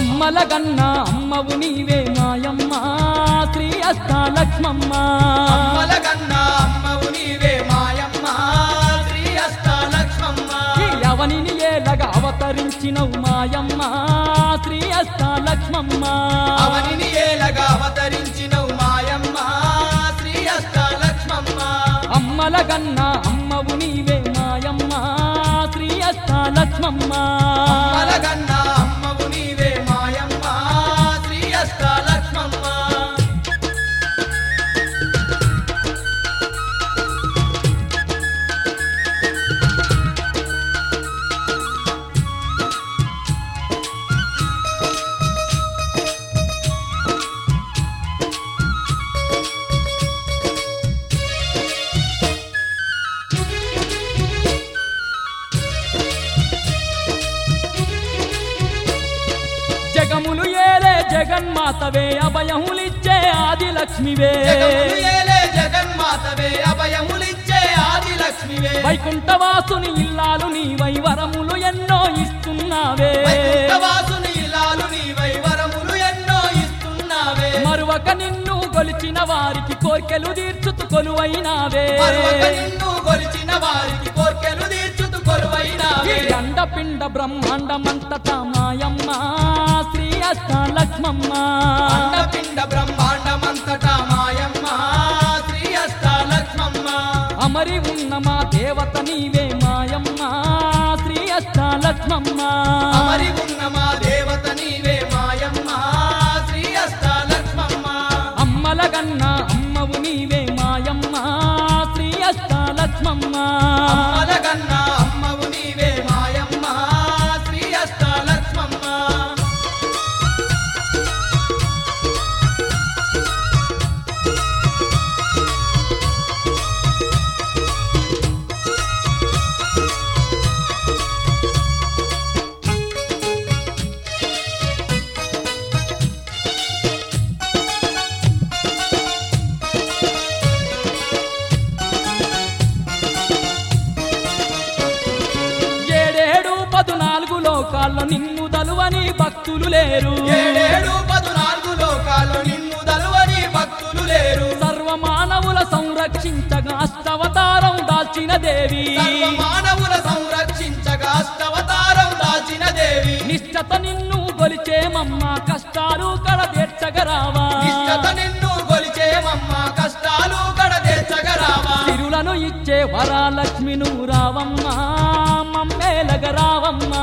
అమ్మల గన్న అమ్మవు నీవే మాయమ్మ. శ్రీ అష్టాలక్ష్మమ్మ అమ్మలగన్న అమ్మవు నీవే మాయమ్మ. శ్రీ అవనిని ఏలగా అవతరించినవు మాయమ్మ. శ్రీ అష్టాలక్ష్మమ్మ అవనిని ఏలగా అవతరించినవు మాయమ్మ. శ్రీ అష్టాలక్ష్మమ్మ అమ్మల గన్న అమ్మవు నీవే మాయమ్మ. శ్రీ అష్టాలక్ష్మమ్మ అమ్మలగన్న జగములు ఏలే జగన్మాతవే అభయములిచ్చే ఆది లక్ష్మివే జగన్మాతవే అభయములిచ్చే ఆది లక్ష్మివే వైకుంఠవాసుని ఇల్లాలు నీవై వరములు ఎన్నో ఇస్తున్నావే. వైకుంఠవాసుని ఇలాలు నీవై వరములు ఎన్నో ఇస్తున్నావే. మరువక నిన్ను గొలిచిన వారికి కోర్కెలు తీర్చుతు కొలువైనావే. నిన్ను గొలిచిన వారికి కోర్కెలు తీర్చుతు కొలువైనావే. అండపిండ బ్రహ్మాండమంతటా మాయమ్మ. అష్టాలక్ష్మమ్మ అండపిండ బ్రహ్మాండమంతటా మాయమ్మ శ్రీ అష్టాలక్ష్మమ్మ అమరి ఉన్న మా దేవత నీవే మాయమ్మ శ్రీ అష్టాలక్ష్మమ్మ అమరి ఉన్న మా దేవత నీవే మాయమ్మ శ్రీ అష్టాలక్ష్మమ్మ అమ్మల అమ్మవు నీవే మాయమ్మ శ్రీ అష్టాలక్ష్మమ్మ లోకాల్లో నిన్ను దలువని భక్తులు లేరు. ఏడేడు పదునాలుగు లోకాలు నిన్ను దలువని భక్తులు లేరు. సర్వ మానవుల సంరక్షించగా అష్టవతారం దాల్చిన దేవి. మానవుల సంరక్షించగా అష్టవతారం దాచిన దేవి. నిష్టత నిన్ను గొలిచేమమ్మ కష్టాలు కడ తీర్చగరావా నిన్ను గొలిచేమమ్మ కష్టాలు కడదేర్చగరావా సిరులను ఇచ్చే వరాలక్ష్మి నువ్వు రావమ్మ. అమ్మే లగరావమ్మా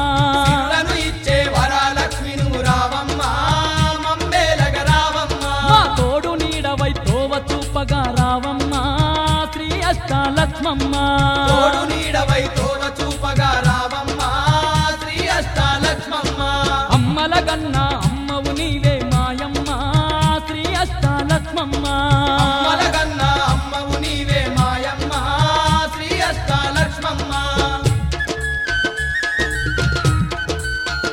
ఇచ్చే వరాలక్ష్మి నువ్వు రావమ్మా. మా తోడు నీడవై తోవ చూపగా రావమ్మా. శ్రీ అష్టాలక్ష్మమ్మ తోడు నీడవై తోవ చూపగా రావమ్మా. శ్రీ అష్టాలక్ష్మమ్మ అమ్మల కన్నా